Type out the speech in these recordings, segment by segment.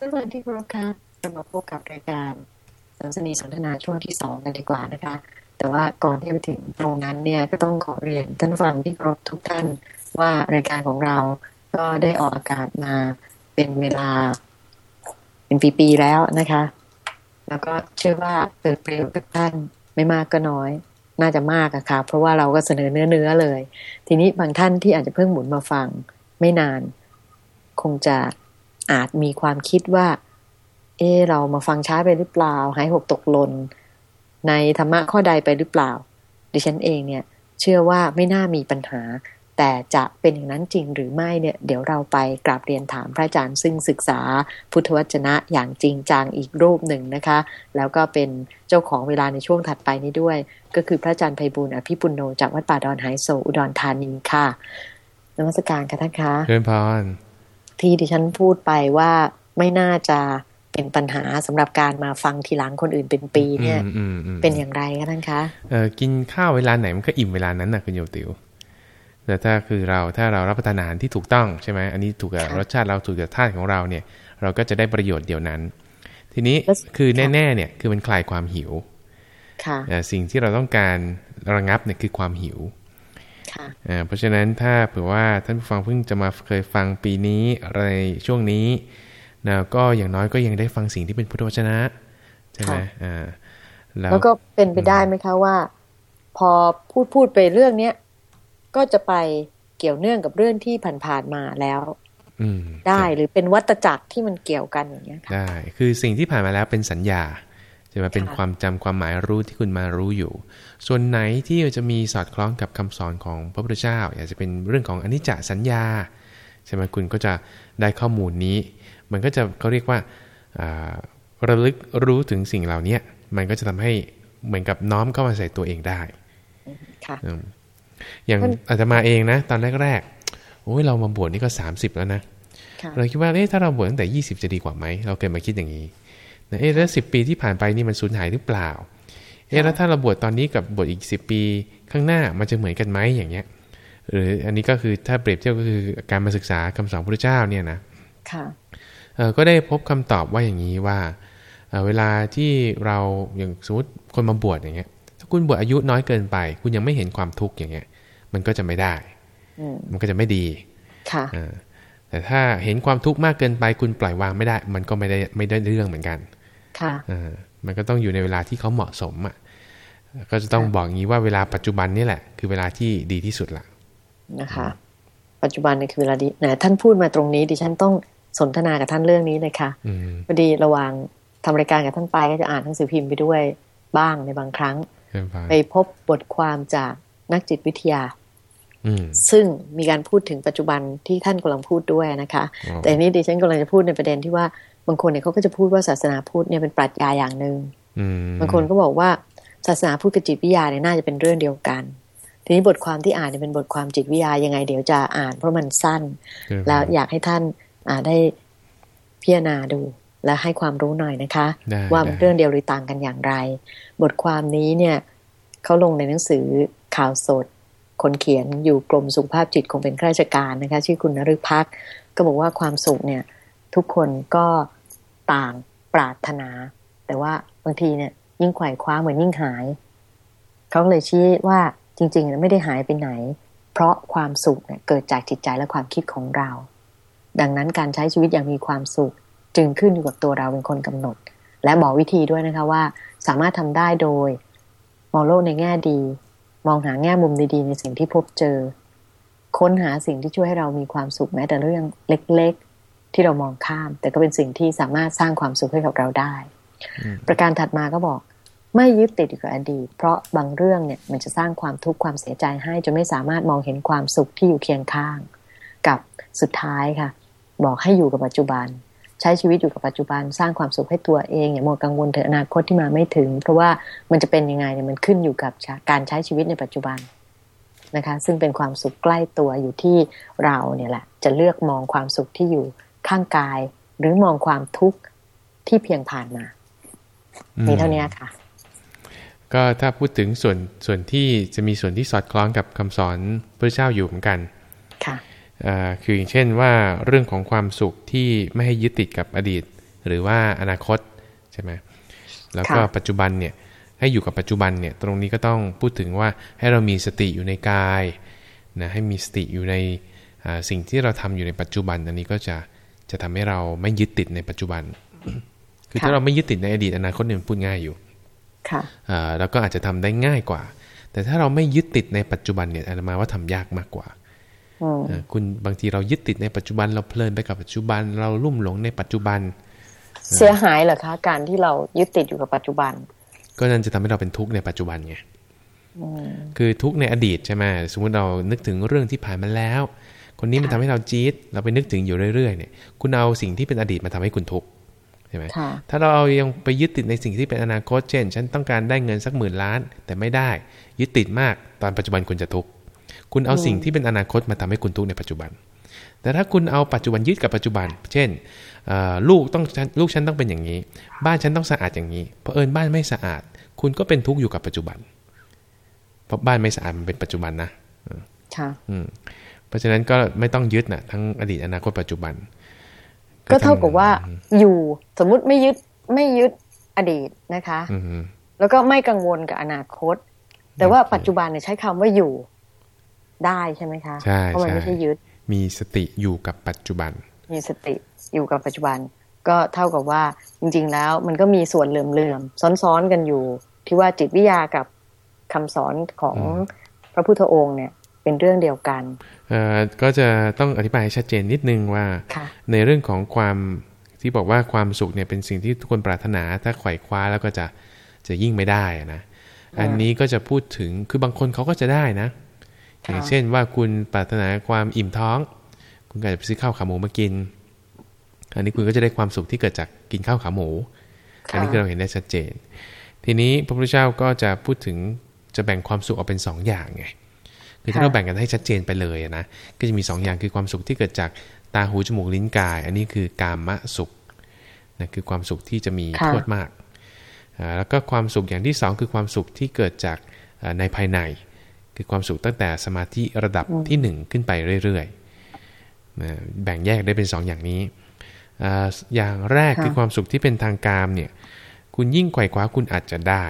ท่านผู้ที่เคารพค่ะเรามาพบกับรายการสัมสนีสนทนาช่วงที่สองกันดีกว่านะคะ แต่ว่าก่อนที่จะถึงตรงนั้นเนี่ยก็ต้องขอเรียนท่านฟังที่เคารพทุกท่านว่ารายการของเราก็ได้ออกอากาศมาเป็นเวลา เป็นปีๆแล้วนะคะ แล้วก็เชื่อว่าเกิดประโยชน์กับท่านไม่มากก็น้อย น่าจะมากอะค่ะ เพราะว่าเราก็เสนอเนื้อเนื้อเลย ทีนี้บางท่านที่อาจจะเพิ่งหมุนมาฟังไม่นาน คงจะ อาจมีความคิดว่า เออเรามาฟังช้าไปหรือเปล่า หายหกตกหล่นในธรรมะข้อใดไปหรือเปล่า ดิฉันเองเนี่ย เชื่อว่าไม่น่ามีปัญหา แต่จะเป็นอย่างนั้นจริงหรือไม่เนี่ย เดี๋ยวเราไปกราบเรียนถามพระอาจารย์ซึ่งศึกษาพุทธวจนะอย่างจริงจังอีกรูปหนึ่งนะคะ แล้วก็เป็นเจ้าของเวลาในช่วงถัดไปนี้ด้วย ก็คือพระอาจารย์ไพบุญอภิปุโนจากวัดป่าดอนไฮโซอุดรธานีค่ะนมัสการค่ะท่านคะเชิญพร ที่ดิฉันพูดไปว่าไม่น่าจะเป็นปัญหาสำหรับการมาฟังทีหลังคนอื่นเป็นปีเนี่ยอืมอืมอืมเป็นอย่างไรคะท่านคะเออกินข้าวเวลาไหนมันก็อิ่มเวลานั้นนะคุณโยมติวแต่ถ้าคือเราถ้าเรารับประทานอาหารที่ถูกต้องใช่ไหมอันนี้ถูกกับรสชาติเราถูกกับธาตุของเราเนี่ย เราก็จะได้ประโยชน์เดียวนั้น ทีนี้คือแน่ๆเนี่ยคือมันคลายความหิวค่ะเอ่อสิ่งที่เราต้องการระงับเนี่ยคือความหิวค่ะ เอ่อเพราะฉะนั้นถ้าเผื่อว่าท่านผู้ฟังเพิ่งจะมาเคยฟังปีนี้อะไรช่วงนี้นะก็อย่างน้อยก็ยังได้ฟังสิ่งที่เป็นพุทธวจนะใช่ไหมอ่าแล้วแล้วก็เป็นไปได้ไหมคะว่า พอพูดพูดไปเรื่องเนี้ยก็จะไปเกี่ยวเนื่องกับเรื่องที่ผ่านๆมาแล้วอืมได้หรือเป็นวัตจักรที่มันเกี่ยวกันอย่างเงี้ยค่ะได้ คือสิ่งที่ผ่านมาแล้วเป็นสัญญา จะมาเป็นค่ะความจำความหมายรู้ที่คุณมารู้อยู่ ส่วนไหนที่จะมีสอดคล้องกับคำสอนของพระพุทธเจ้า อยากจะเป็นเรื่องของอนิจจสัญญาใช่ไหมคุณก็จะได้ข้อมูลนี้ มันก็จะเขาเรียกว่าอ่าระลึกรู้ถึงสิ่งเหล่านี้มันก็จะทำให้เหมือนกับน้อมเข้ามาใส่ตัวเองได้ค่ะอืมอย่างมันอาตมาเองนะ ตอนแรกๆโอ้ยเรามาบวชนี่ก็ 30 แล้วนะค่ะเราคิดว่าเอ๊ะถ้าเราบวชตั้งแต่ 20 จะดีกว่าไหม เราเคยมาคิดอย่างนี้นะ เอ๊ะแล้วสิปีที่ผ่านไปนี่มันสูญหายหรือเปล่า เอ๊ะแล้วถ้าเราบวชตอนนี้กับบวชอีก 10 ปีข้างหน้ามันจะเหมือนกันไหมอย่างเงี้ย หรืออันนี้ก็คือถ้าเปรียบเทียบก็คือการมาศึกษาคำสอนพระพุทธเจ้าเนี่ยนะค่ะเอ่อก็ได้พบคำตอบว่าอย่างนี้ว่าเอ่อเวลาที่เราอย่างสมมติคนมาบวชอย่างเงี้ย ถ้าคุณบวชอายุน้อยเกินไป คุณยังไม่เห็นความทุกข์อย่างเงี้ย มันก็จะไม่ได้อืมมันก็จะไม่ดีค่ะอ่าแต่ถ้าเห็นความทุกข์มากเกินไป คุณปล่อยวางไม่ได้ มันก็ไม่ได้ไม่ได้เรื่องเหมือนกัน ค่ะอ่ามันก็ต้องอยู่ในเวลาที่เขาเหมาะสมอะก็จะต้องบอกงี้ว่าเวลาปัจจุบันนี่แหละ คือเวลาที่ดีที่สุดละนะคะ ปัจจุบันนี่คือเวลาดีนะท่านพูดมาตรงนี้ดิฉันต้องสนทนากับท่านเรื่องนี้เลยค่ะอืมพอดีระหว่างทำรายการกับท่านไปก็จะอ่านหนังสือพิมพ์ไปด้วยบ้างในบางครั้งเชิญฟังไปพบบทความจากนักจิตวิทยาอืมซึ่งมีการพูดถึงปัจจุบันที่ท่านกำลังพูดด้วยนะคะอ๋อแต่อันนี้ดิฉันกำลังจะพูดในประเด็นที่ว่า บางคนเนี่ยเขาก็จะพูดว่าศาสนาพุทธเนี่ยเป็นปรัชญาอย่างหนึ่งอืมบางคนก็บอกว่าศาสนาพุทธกับจิตวิทยาเนี่ยน่าจะเป็นเรื่องเดียวกัน ทีนี้บทความที่อ่านเนี่ยเป็นบทความจิตวิทยายังไงเดี๋ยวจะอ่าน เพราะมันสั้นเชิญฟังแล้วอยากให้ท่านอ่าได้พิจารณาดูและให้ความรู้หน่อยนะคะได้ว่าได้เรื่องเดียวหรือต่างกันอย่างไร บทความนี้เนี่ยเขาลงในหนังสือข่าวสด คนเขียนอยู่กรมสุขภาพจิตคงเป็นข้าราชการนะคะ ชื่อคุณนฤพักษ์ก็บอกว่าความสุขเนี่ย ทุกคนก็ ต่างปรารถนา แต่ว่าบางทีเนี่ย ยิ่งไขว่คว้าเหมือนยิ่งหาย เขาเลยชี้ว่าจริงๆไม่ได้หายไปไหน เพราะความสุขเนี่ยเกิดจากจิตใจและความคิดของเรา ดังนั้นการใช้ชีวิตอย่างมีความสุข จึงขึ้นอยู่กับตัวเราเป็นคนกำหนด และบอกวิธีด้วยนะคะว่า สามารถทำได้โดย มองโลกในแง่ดี มองหาแง่มุมดีๆ ในสิ่งที่พบเจอ ค้นหาสิ่งที่ช่วยให้เรามีความสุขแม้แต่เรื่องเล็ก ที่เรามองข้าม แต่ก็เป็นสิ่งที่สามารถสร้างความสุขให้กับเราได้ ประการถัดมาก็บอก ไม่ยึดติดอยู่กับอดีต เพราะบางเรื่องเนี่ยมันจะสร้างความทุกข์ความเสียใจให้จนไม่สามารถมองเห็นความสุขที่อยู่เคียงข้าง กับสุดท้ายค่ะ บอกให้อยู่กับปัจจุบัน ใช้ชีวิตอยู่กับปัจจุบัน สร้างความสุขให้ตัวเองอย่ามัวกังวลถึงอนาคตที่มาไม่ถึง เพราะว่ามันจะเป็นยังไงเนี่ยมันขึ้นอยู่กับการใช้ชีวิตในปัจจุบันนะคะซึ่งเป็นความสุขใกล้ตัวอยู่ที่เราเนี่ยแหละ จะเลือกมองความสุขที่อยู่ ข้างกาย หรือมองความทุกข์ที่เพียงผ่านมาอืมมีเท่านี้ค่ะ ก็ถ้าพูดถึงส่วนส่วนที่จะมีส่วนที่สอดคล้องกับคำสอนพระเจ้าอยู่เหมือนกัน ค่ะอ่าคืออย่างเช่นว่าเรื่องของความสุขที่ไม่ให้ยึดติดกับอดีต หรือว่าอนาคตใช่ไหมแล้วก็ปัจจุบันเนี่ยให้อยู่กับปัจจุบันเนี่ยตรงนี้ก็ต้องพูดถึงว่าให้เรามีสติอยู่ในกายนะให้มีสติอยู่ในสิ่งที่เราทำอยู่ในปัจจุบันอันนี้ก็จะ จะทำให้เราไม่ยึดติดในปัจจุบัน คือถ้าเราไม่ยึดติดในอดีตอนาคตเนี่ยพูดง่ายอยู่ ค่ะแล้วก็อาจจะทำได้ง่ายกว่า แต่ถ้าเราไม่ยึดติดในปัจจุบันเนี่ยอาตมาว่าทำยากมากกว่าคุณบางทีเรายึดติดในปัจจุบันเราเพลินไปกับปัจจุบัน เราลุ่มหลงในปัจจุบัน เสียหายเหรอคะการที่เรายึดติดอยู่กับปัจจุบัน ก็นั่นจะทำให้เราเป็นทุกข์ในปัจจุบันไงคือทุกข์ในอดีตใช่ไหมสมมติเรานึกถึงเรื่องที่ผ่านมาแล้ว คนนี้มันทำให้เราจี๊ดเราไปนึกถึงอยู่เรื่อยๆเนี่ย คุณเอาสิ่งที่เป็นอดีตมาทำให้คุณทุกข์ใช่ไหมถ้าเราเอายังไปยึดติดในสิ่งที่เป็นอนาคต เช่น ฉันต้องการได้เงินสักหมื่นล้าน แต่ไม่ได้ ยึดติดมาก ตอนปัจจุบันคุณจะทุกข์ คุณเอาสิ่งที่เป็นอนาคตมาทำให้คุณทุกข์ในปัจจุบัน แต่ถ้าคุณเอาปัจจุบันยึดกับปัจจุบัน เช่นลูกต้องลูกฉันต้องเป็นอย่างนี้ บ้านฉันต้องสะอาดอย่างนี้ เพราะเอิญบ้านไม่สะอาด คุณก็เป็นทุกข์อยู่กับปัจจุบัน เพราะบ้านไม่สะอาดมันเป็นปัจจุบันนะ ค่ะ เพราะฉะนั้นก็ไม่ต้องยึดนะทั้งอดีตอนาคตปัจจุบัน ก็เท่ากับว่าอยู่สมมุติไม่ยึดไม่ยึดอดีตนะคะแล้วก็ไม่กังวลกับอนาคต แต่ว่าปัจจุบันเนี่ยใช้คำว่าอยู่ได้ใช่ไหมคะใช่เพราะมันไม่ใช่ยึด มีสติอยู่กับปัจจุบัน มีสติอยู่กับปัจจุบัน ก็เท่ากับว่าจริง ๆ แล้วมันก็มีส่วนเหลื่อมๆซ้อนๆกันอยู่ ที่ว่าจิตวิทยากับคำสอนของพระพุทธองค์เนี่ย เป็นเรื่องเดียวกันเอ่อก็จะต้องอธิบายให้ชัดเจนนิดนึงว่า ในเรื่องของความที่บอกว่าความสุขเนี่ยเป็นสิ่งที่ทุกคนปรารถนา ถ้าไขว่คว้าแล้วก็จะจะยิ่งไม่ได้นะอันนี้ก็จะพูดถึงคือบางคนเขาก็จะได้นะ อย่างเช่นว่าคุณปรารถนาความอิ่มท้อง คุณก็จะไปซื้อข้าวขาหมูมากิน อันนี้คุณก็จะได้ความสุขที่เกิดจากกินข้าวขาหมู อันนี้คือเราเห็นได้ชัดเจน ทีนี้พระพุทธเจ้าก็จะพูดถึงจะแบ่งความสุขออกเป็น2ออย่างไง คือถ้าเราแบ่งกันให้ชัดเจนไปเลยนะ ก็จะมี2ออย่างคือความสุขที่เกิดจากตาหูจมูกลิ้นกาย อันนี้คือกามะสุขนะคือความสุขที่จะมีโทษมาก แล้วก็ความสุขอย่างที่ 2 คือความสุขที่เกิดจากในภายใน คือความสุขตั้งแต่สมาธิระดับที่หนึ่งขึ้นไปเรื่อยๆนะแบ่งแยกได้เป็นสองอย่างนี้ อย่างแรกคือความสุขที่เป็นทางกามเนี่ยคุณยิ่งไขว่คว้าคุณอาจจะได้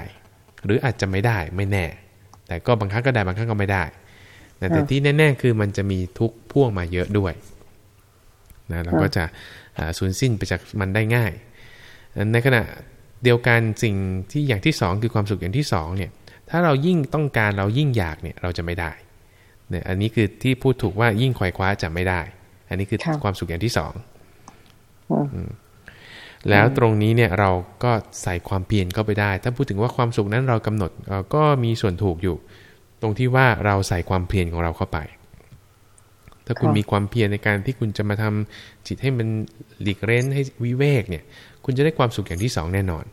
หรืออาจจะไม่ได้ไม่แน่ แต่ก็บางครั้งก็ได้บางครั้งก็ไม่ได้ แต่ที่แน่ๆคือมันจะมีทุกพ่วงมาเยอะด้วยนะเราก็จะสูญสิ้นไปจากมันได้ง่าย ในขณะเดียวกันสิ่งที่อย่างที่สองคือความสุขอย่างที่สองเนี่ยถ้าเรายิ่งต้องการเรายิ่งอยากเนี่ยเราจะไม่ได้เนี่ยอันนี้คือที่พูดถูกว่ายิ่งควายคว้าจะไม่ได้ อันนี้คือความสุขอย่างที่สองแล้วตรงนี้เนี่ยเราก็ใส่ความเพียรเข้าไปได้ ถ้าพูดถึงว่าความสุขนั้นเรากำหนดก็มีส่วนถูกอยู่ ตรงที่ว่าเราใส่ความเพียรของเราเข้าไป ถ้าคุณมีความเพียรในการที่คุณจะมาทำจิตให้มันหลีกเร้นให้วิเวกเนี่ย คุณจะได้ความสุขอย่างที่สองแน่นอน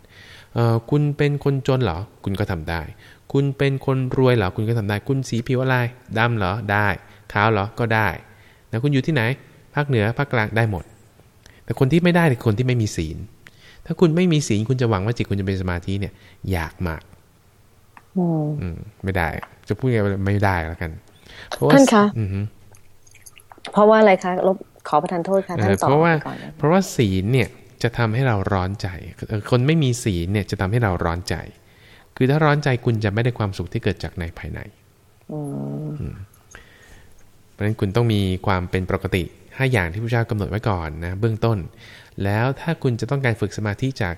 เออคุณเป็นคนจนเหรอ คุณก็ทำได้ คุณเป็นคนรวยเหรอ คุณก็ทำได้ คุณสีผิวอะไรดำเหรอ ได้ขาวเหรอ ก็ได้แล้วคุณอยู่ที่ไหน ภาคเหนือ ภาคกลาง ได้หมด แต่คนที่ไม่ได้คือคนที่ไม่มีศีล ถ้าคุณไม่มีศีล คุณจะหวังว่าจิตคุณจะเป็นสมาธิเนี่ย ยากมาก อืม ไม่ได้ จะพูดไงไม่ได้แล้วกันท่านคะเพราะว่าอะไรคะลบขอประทานโทษค่ะท่านตอบเพราะว่า เพราะว่าศีลเนี่ยจะทำให้เราร้อนใจ คนไม่มีศีลเนี่ยจะทำให้เราร้อนใจ คือถ้าร้อนใจคุณจะไม่ได้ความสุขที่เกิดจากในภายในเพราะฉะนั้นคุณต้องมีความเป็นปกติห้าอย่างที่พระเจ้ากำหนดไว้ก่อนนะเบื้องต้น แล้วถ้าคุณจะต้องการฝึกสมาธิจาก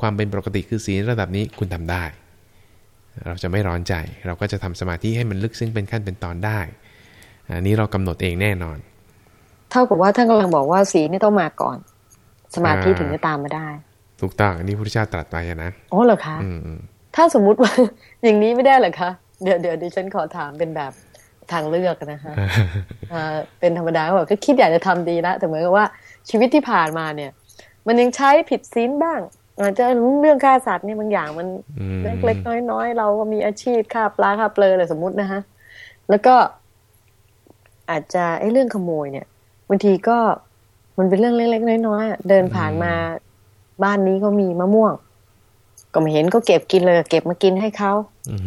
ความเป็นปกติคือศีลระดับนี้คุณทำได้ เราจะไม่ร้อนใจ เราก็จะทำสมาธิให้มันลึกซึ้งเป็นขั้นเป็นตอนได้ อันนี้เรากำหนดเองแน่นอน เท่ากับว่าท่านกำลังบอกว่าศีลนี่ต้องมาก่อน สมาธิถึงจะตามมาได้ ถูกต้องอันนี้พระพุทธเจ้าตรัสไว้นะอ๋อเหรอคะถ้าสมมุติว่าอย่างนี้ไม่ได้เหรอคะ เดี๋ยวเดี๋ยวดิฉันขอถามเป็นแบบทางเลือกนะคะเป็นธรรมดาแบบก็คิดอยากจะทำดีแล้วแต่เหมือนกับว่าชีวิตที่ผ่านมาเนี่ย มันยังใช้ผิดศีลบ้าง อาจจะเรื่องฆ่าสัตว์เนี่ยบางอย่างมันเล็กๆน้อยๆเราก็มีอาชีพฆ่าปลาฆ่าเปลือยอะไรสมมุตินะคะแล้วก็อาจจะไอ้เรื่องขโมยเนี่ยบางทีก็มันเป็นเรื่องเล็กๆน้อยๆเดินผ่านมาบ้านนี้ก็มีมะม่วง ก็ไม่เห็นก็เก็บกินเลย เก็บมากินให้เขา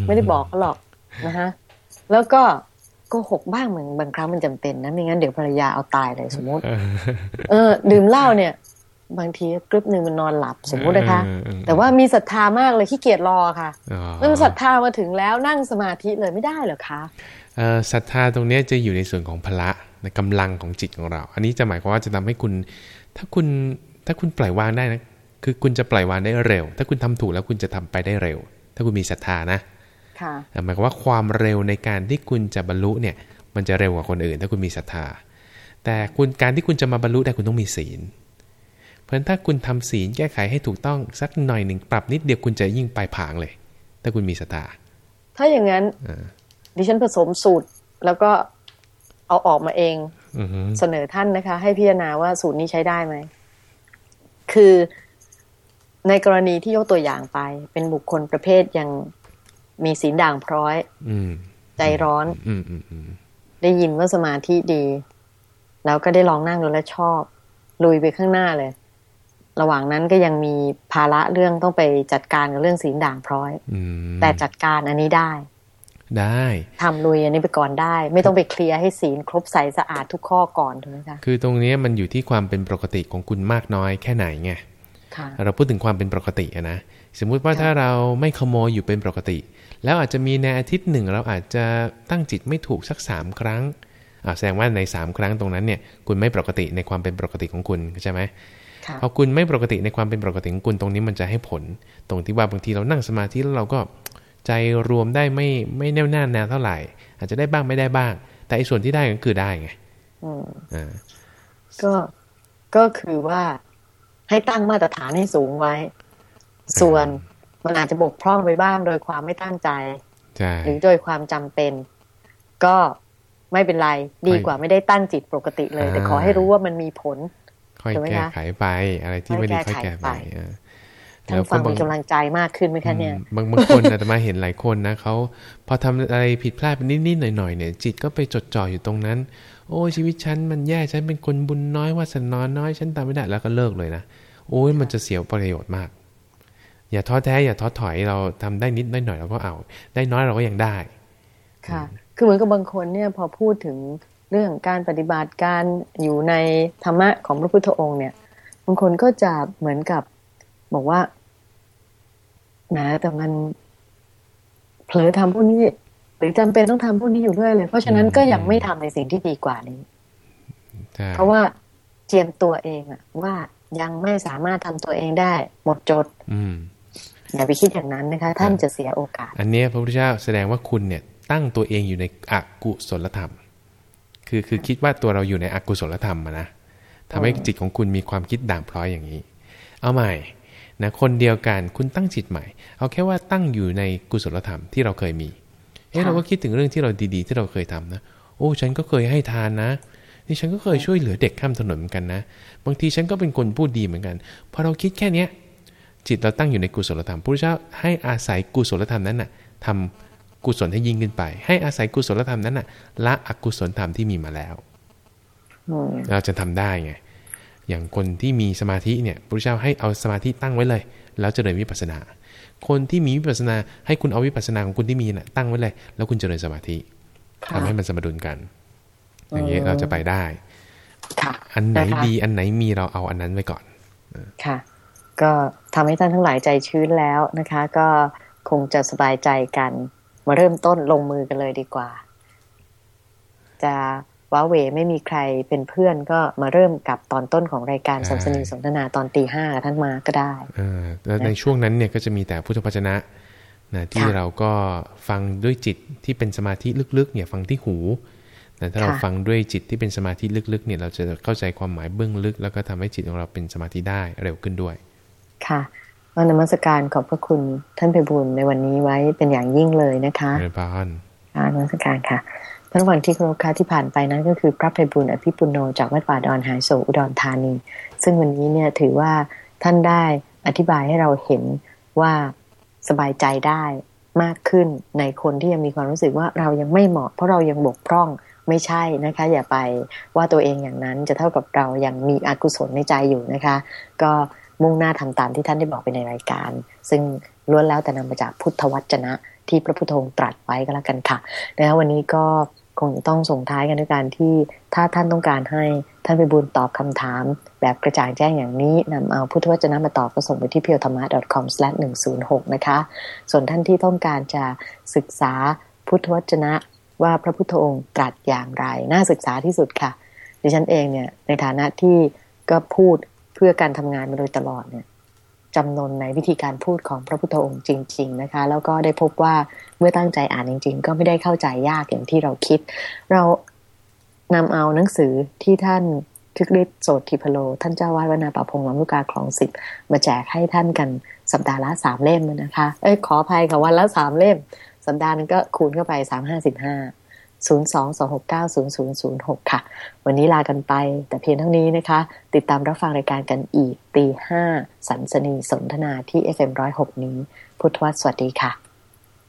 ไม่ได้บอกเขาหรอกนะฮะแล้วก็ก็หกบ้างเหมือนบางครั้งมันจำเป็นนะไม่งั้นเดี๋ยวภรรยาเอาตายเลยสมมติ เออ ดื่มเหล้าเนี่ย บางทีกรึบหนึ่งมันนอนหลับสมมุตินะคะ แต่ว่ามีศรัทธามากเลยขี้เกียจรอค่ะมันศรัทธามาถึงแล้วนั่งสมาธิเลยไม่ได้เหรอคะศรัทธาตรงนี้จะอยู่ในส่วนของพละในกำลังของจิตของเรา อันนี้จะหมายความว่าจะทำให้คุณ ถ้าคุณถ้าคุณปล่อยวางได้นะคือคุณจะปล่อยวางได้เร็ว ถ้าคุณทำถูกแล้วคุณจะทำไปได้เร็ว ถ้าคุณมีศรัทธานะค่ะหมายความว่าความเร็วในการที่คุณจะบรรลุเนี่ย มันจะเร็วกว่าคนอื่น ถ้าคุณมีศรัทธา แต่คุณการที่คุณจะมาบรรลุได้คุณต้องมีศีล เพราะฉะนั้นถ้าคุณทำศีลแก้ไขให้ถูกต้องสักหน่อยหนึ่งปรับนิดเดียวคุณจะยิ่งไปผางเลย ถ้าคุณมีศรัทธาถ้าอย่างนั้นดิฉันผสมสูตรแล้วก็เอาออกมาเองเสนอท่านนะคะ ให้พิจารณาว่าสูตรนี้ใช้ได้ไหม คือในกรณีที่ยกตัวอย่างไป เป็นบุคคลประเภทยังมีศีลด่างพร้อยใจร้อนได้ยินว่าสมาธิดี แล้วก็ได้ลองนั่งดูแลชอบ ลุยไปข้างหน้าเลย ระหว่างนั้นก็ยังมีภาระเรื่องต้องไปจัดการกับเรื่องศีลด่างพร้อยแต่จัดการอันนี้ได้ ได้ทำลุยอันนี้ไปก่อนได้ ไม่ต้องไปเคลียร์ให้ศีลครบใสสะอาดทุกข้อก่อนถูกไหมคะคือตรงนี้มันอยู่ที่ความเป็นปกติของคุณมากน้อยแค่ไหนไงเราพูดถึงความเป็นปกตินะสมมุติว่าถ้าเราไม่ขโมยอยู่เป็นปกติ แล้วอาจจะมีในอาทิตย์หนึ่ง เราอาจจะตั้งจิตไม่ถูกสักสามครั้งแสดงว่าในสามครั้งตรงนั้นเนี่ย คุณไม่ปกติในความเป็นปกติของคุณใช่ไหม พอคุณไม่ปกติในความเป็นปกติของคุณตรงนี้มันจะให้ผล ตรงที่ว่าบางทีเรานั่งสมาธิแล้วเราก็ใจรวมได้ไม่ไม่แน่วแน่แนวเท่าไหร่ อาจจะได้บ้างไม่ได้บ้าง แต่อีส่วนที่ได้ก็คือได้ไงอ่าก็ก็คือว่าให้ตั้งมาตรฐานให้สูงไว้ ส่วนมันอาจจะบกพร่องไปบ้างโดยความไม่ตั้งใจหรือโดยความจำเป็น ก็ไม่เป็นไร ดีกว่าไม่ได้ตั้งจิตปกติเลย แต่ขอให้รู้ว่ามันมีผล ค่อยแก้ไขไป อะไรที่ไม่ดีค่อยแก้ไปท่านฟังมีกำลังใจมากขึ้นไหมคะเนี่ยบางบางคนอาจจะมาเห็นหลายคนนะเขาพอทำอะไรผิดพลาดไปนิดๆหน่อยๆเนี่ย จิตก็ไปจดจ่ออยู่ตรงนั้น โอ้ชีวิตฉันมันแย่ฉันเป็นคนบุญน้อยวาสนาน้อยฉันตามไม่ได้แล้วก็เลิกเลยนะโอ้ยมันจะเสียประโยชน์มาก อย่าท้อแท้อย่าท้อถอยเราทำได้นิดได้หน่อยเราก็เอา ได้น้อยเราก็ยังได้ ค่ะ คือเหมือนกับบางคนเนี่ยพอพูดถึง เรื่องการปฏิบัติการอยู่ในธรรมะของพระพุทธองค์เนี่ยบางคนก็จะเหมือนกับบอกว่านะแต่มันเผลอทำพวกนี้ หรือจำเป็นต้องทำพวกนี้อยู่ด้วยเลย เพราะฉะนั้นก็ยังไม่ทำในสิ่งที่ดีกว่านี้ เพราะว่าเจียมตัวเองอะว่ายังไม่สามารถทำตัวเองได้ หมดจด อือย่าไปคิดอย่างนั้นนะคะ ท่านจะเสียโอกาส อันนี้พระพุทธเจ้าแสดงว่าคุณเนี่ย ตั้งตัวเองอยู่ในอกุศลธรรม คือคือคิดว่าตัวเราอยู่ในอกุศลธรรมนะทำให้จิตของคุณมีความคิดด่างพร้อยอย่างนี้ เอาใหม่นะคนเดียวกันคุณตั้งจิตใหม่ เอาแค่ว่าตั้งอยู่ในกุศลธรรมที่เราเคยมีเอ๊ะเราก็คิดถึงเรื่องที่เราดีๆ ที่เราเคยทำนะ โอ้ฉันก็เคยให้ทานนะ นี่ฉันก็เคยช่วยเหลือเด็กข้ามถนนเหมือนกันนะ บางทีฉันก็เป็นคนพูดดีเหมือนกันพอเราคิดแค่เนี้ยจิตเราตั้งอยู่ในกุศลธรรมพระเจ้าให้อาศัยกุศลธรรมนั้นน่ะทำ กุศลให้ยิ่งขึ้นไป ให้อาศัยกุศลธรรมนั้นน่ะละอกุศลธรรมที่มีมาแล้วเราจะทำได้ไงอย่างคนที่มีสมาธิเนี่ยพระเจ้าให้เอาสมาธิตั้งไว้เลย แล้วเจริญวิปัสนา คนที่มีวิปัสนาให้คุณเอาวิปัสนาของคุณที่มีน่ะตั้งไว้เลย แล้วคุณเจริญสมาธิทำให้มันสมดุลกัน อย่างนี้เราจะไปได้อันไหนดีอันไหนมีเราเอาอันนั้นไว้ก่อนค่ะ ก็ทำให้ท่านทั้งหลายใจชื้นแล้วนะคะ ก็คงจะสบายใจกัน มาเริ่มต้นลงมือกันเลยดีกว่า จะว้าเวไม่มีใครเป็นเพื่อนก็มาเริ่มกับตอนต้นของรายการสัมสนีสนทนาตอนตีห้าท่านมาก็ได้แล้วในช่วงนั้นเนี่ยก็จะมีแต่พุทธพจนะนะที่เราก็ฟังด้วยจิตที่เป็นสมาธิลึกๆ เนี่ยฟังที่หูแต่ถ้าเราฟังด้วยจิตที่เป็นสมาธิลึกๆ เนี่ยเราจะเข้าใจความหมายเบื้องลึก แล้วก็ทำให้จิตของเราเป็นสมาธิได้เร็วขึ้นด้วย ค่ะ วันนมัสการขอบพระคุณท่านเพบุญในวันนี้ไว้เป็นอย่างยิ่งเลยนะคะเรพานนมัสการค่ะท่านวันที่ครบค่าที่ผ่านไปนั้นก็คือพระภัยบุญอภิปุโนจากวัดป่าดอนหายโศอุดรธานี ซึ่งวันนี้เนี่ยถือว่าท่านได้อธิบายให้เราเห็นว่าสบายใจได้มากขึ้นในคนที่ยังมีความรู้สึกว่าเรายังไม่เหมาะ เพราะเรายังบกพร่องไม่ใช่นะคะ อย่าไปว่าตัวเองอย่างนั้นจะเท่ากับเรายังมีอกุศลในใจอยู่นะคะ ก็ มุ่งหน้าทำตามที่ท่านได้บอกไปในรายการ ซึ่งล้วนแล้วแต่นำมาจากพุทธวจนะ ที่พระพุทธองค์ตรัสไว้ก็แล้วกันค่ะนะคะวันนี้ก็คงต้องส่งท้ายกันด้วยการที่ถ้าท่านต้องการให้ท่านไปบุญตอบคำถาม แบบกระจ่างแจ้งอย่างนี้นำเอาพุทธวจนะมาตอบก็ส่งไปที่ p พียวธรรมะ .com/106 นะคะ ส่วนท่านที่ต้องการจะศึกษาพุทธวจนะว่าพระพุทธองค์ตรัสอย่างไร น่าศึกษาที่สุดค่ะ ดิฉันเองเนี่ยในฐานะที่ก็พูด เพื่อการทำงานมาโดยตลอดเนี่ยจำนนในวิธีการพูดของพระพุทธองค์จริง ๆ นะคะ แล้วก็ได้พบว่าเมื่อตั้งใจอ่านจริง ๆ ก็ไม่ได้เข้าใจยากอย่างที่เราคิด เรานำเอาหนังสือที่ท่านทึกฤทธิ์โสติพโล ท่านเจ้าวาดวนาป่าพงลำลูกกาคลองสิบมาแจกให้ท่านกันสัปดาห์ละสามเล่มนะคะ เอ้ยขออภัยค่ะวันละสามเล่ม สัปดาห์นึงก็คูณเข้าไปสามห้าสิบห้า ศูนย์สองสองหกเก้าศูนย์ศูนย์ศูนย์หกค่ะ วันนี้ลากันไป แต่เพียงเท่านี้นะคะ ติดตามรับฟังรายการกันอีกตีห้าสันสนีสนทนาที่ FM106 นี้ พุทธวัสสวัสดีค่ะ